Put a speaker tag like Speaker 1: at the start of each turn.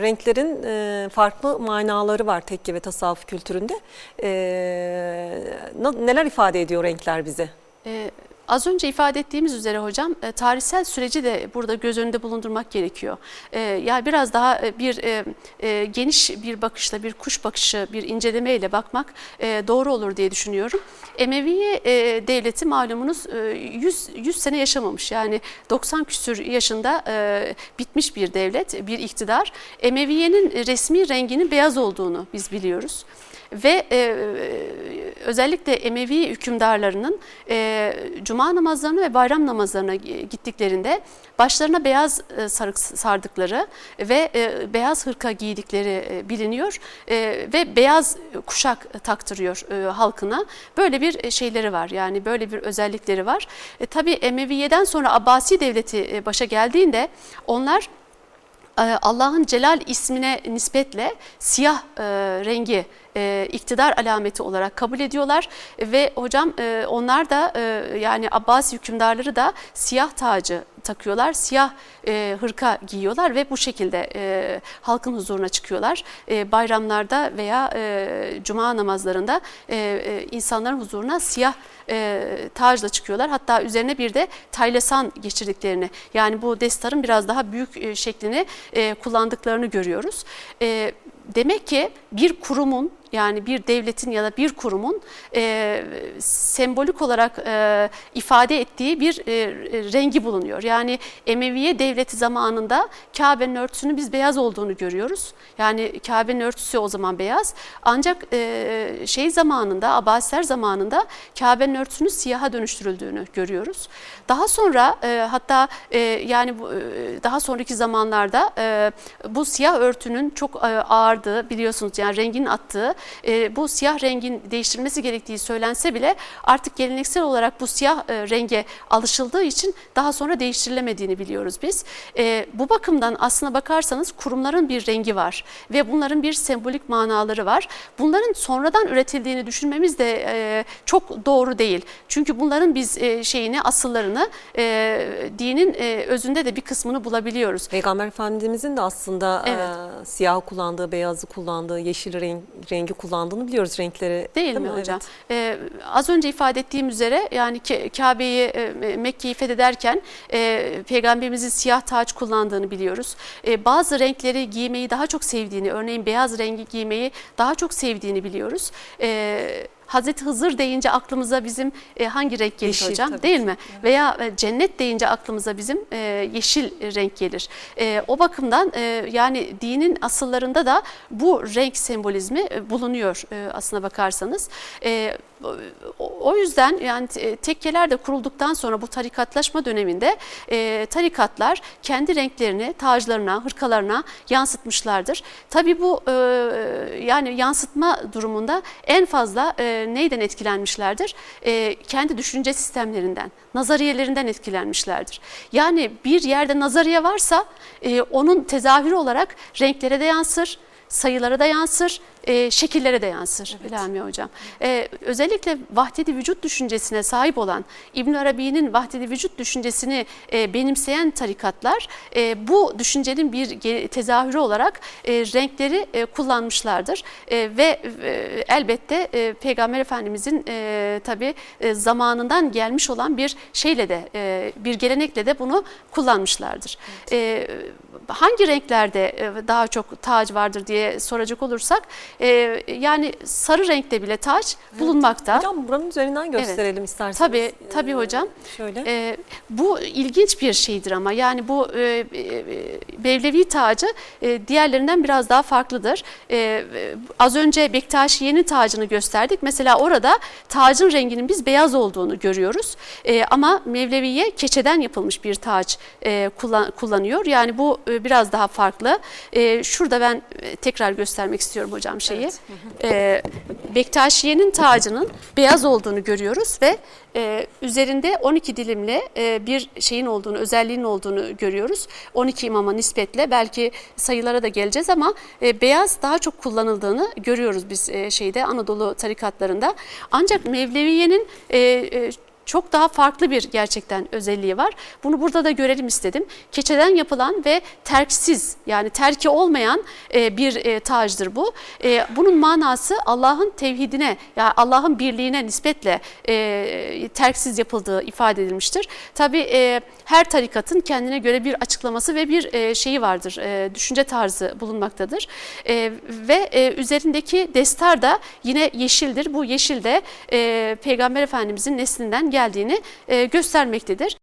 Speaker 1: Renklerin e, farklı manaları var tekke ve tasavvuf kültüründe. E, neler ifade ediyor renkler bize?
Speaker 2: E, Az önce ifade ettiğimiz üzere hocam e, tarihsel süreci de burada göz önünde bulundurmak gerekiyor. E, yani biraz daha e, bir geniş bir bakışla, bir kuş bakışı, bir incelemeyle bakmak doğru olur diye düşünüyorum. Emeviye e, devleti malumunuz e, 100, 100 sene yaşamamış. Yani 90 küsür yaşında bitmiş bir devlet, bir iktidar. Emeviye'nin resmi renginin beyaz olduğunu biz biliyoruz ve e, özellikle Emevi hükümdarlarının e, cuma namazlarına ve bayram namazlarına gittiklerinde başlarına beyaz e, sarık sardıkları ve e, beyaz hırka giydikleri e, biliniyor e, ve beyaz kuşak taktırıyor e, halkına. Böyle bir şeyleri var yani böyle bir özellikleri var. E, tabii Emeviye'den sonra Abbasi devleti e, başa geldiğinde onlar e, Allah'ın Celal ismine nispetle siyah e, rengi e, iktidar alameti olarak kabul ediyorlar. Ve hocam e, onlar da yani Abbas hükümdarları da siyah tacı takıyorlar, siyah e, hırka giyiyorlar ve bu şekilde e, halkın huzuruna çıkıyorlar. E, bayramlarda veya e, cuma namazlarında e, e, insanların huzuruna siyah e, tacla çıkıyorlar. Hatta üzerine bir de taylesan geçirdiklerini yani bu destarın biraz daha büyük e, şeklini e, kullandıklarını görüyoruz. E, demek ki bir kurumun yani bir devletin ya da bir kurumun e, sembolik olarak e, ifade ettiği bir e, rengi bulunuyor. Yani Emeviye devleti zamanında Kabe'nin örtüsünün biz beyaz olduğunu görüyoruz. Yani Kabe'nin örtüsü o zaman beyaz. Ancak e, şey zamanında, Abbasiler zamanında Kabe'nin örtüsünün siyaha dönüştürüldüğünü görüyoruz. Daha sonra e, hatta e, yani bu, e, daha sonraki zamanlarda e, bu siyah örtünün çok e, ağırdığı biliyorsunuz yani rengin attığı e, bu siyah rengin değiştirilmesi gerektiği söylense bile artık geleneksel olarak bu siyah e, renge alışıldığı için daha sonra değiştirilemediğini biliyoruz biz. E, bu bakımdan aslına bakarsanız kurumların bir rengi var ve bunların bir sembolik manaları var. Bunların sonradan üretildiğini düşünmemiz de e, çok doğru değil. Çünkü bunların biz e, şeyini, asıllarını e, dinin e, özünde de bir kısmını bulabiliyoruz.
Speaker 1: Peygamber Efendimizin de aslında evet. e, siyah kullandığı, beyazı kullandığı, yeşil renk, rengi kullandığını biliyoruz renkleri.
Speaker 2: Değil, değil mi, mi hocam? Evet. Ee, az önce ifade ettiğim üzere yani Kabe'yi e, Mekke'yi fethederken e, Peygamberimizin siyah taç kullandığını biliyoruz. E, bazı renkleri giymeyi daha çok sevdiğini, örneğin beyaz rengi giymeyi daha çok sevdiğini biliyoruz. Evet Hazreti Hızır deyince aklımıza bizim e, hangi renk gelir yeşil, hocam tabii. değil mi? Evet. Veya e, cennet deyince aklımıza bizim e, yeşil renk gelir. E, o bakımdan e, yani dinin asıllarında da bu renk sembolizmi e, bulunuyor e, aslına bakarsanız. E, o yüzden yani tekkeler de kurulduktan sonra bu tarikatlaşma döneminde e, tarikatlar kendi renklerini taclarına, hırkalarına yansıtmışlardır. Tabi bu e, yani yansıtma durumunda en fazla e, neyden etkilenmişlerdir? E, kendi düşünce sistemlerinden, nazariyelerinden etkilenmişlerdir. Yani bir yerde nazariye varsa e, onun tezahürü olarak renklere de yansır, sayılara da yansır, e, şekillere de yansır evet. Bilal Hocam. E, özellikle vahdedi vücut düşüncesine sahip olan İbn Arabi'nin vahdedi vücut düşüncesini e, benimseyen tarikatlar e, bu düşüncenin bir tezahürü olarak e, renkleri e, kullanmışlardır. E, ve e, elbette e, Peygamber Efendimizin e, tabi e, zamanından gelmiş olan bir şeyle de e, bir gelenekle de bunu kullanmışlardır. Evet. E, hangi renklerde e, daha çok tac vardır diye soracak olursak e, yani sarı renkte bile taç evet. bulunmakta.
Speaker 1: Hocam buranın üzerinden gösterelim evet. isterseniz.
Speaker 2: Tabii tabii hocam. Şöyle. E, bu ilginç bir şeydir ama yani bu e, Mevlevi tacı e, diğerlerinden biraz daha farklıdır. E, az önce Bektaşiye'nin tacını gösterdik. Mesela orada tacın renginin biz beyaz olduğunu görüyoruz. E, ama Mevleviye keçeden yapılmış bir taç e, kullan, kullanıyor. Yani bu e, biraz daha farklı. E, şurada ben e, tekrar göstermek istiyorum hocam şeyi. Evet. E, Bektaşiye'nin tacının beyaz olduğunu görüyoruz ve e, üzerinde 12 dilimli e, bir şeyin olduğunu, özelliğinin olduğunu görüyoruz. 12 imama nispetle belki sayılara da geleceğiz ama e, beyaz daha çok kullanıldığını görüyoruz biz e, şeyde Anadolu tarikatlarında. Ancak Mevleviye'nin e, e, çok daha farklı bir gerçekten özelliği var. Bunu burada da görelim istedim. Keçeden yapılan ve terksiz yani terki olmayan e, bir e, tacdır bu. E, bunun manası Allah'ın tevhidine yani Allah'ın birliğine nispetle terksiz yapıldığı ifade edilmiştir. Tabi her tarikatın kendine göre bir açıklaması ve bir şeyi vardır, düşünce tarzı bulunmaktadır. Ve üzerindeki destar da yine yeşildir. Bu yeşil de Peygamber Efendimizin neslinden geldiğini göstermektedir.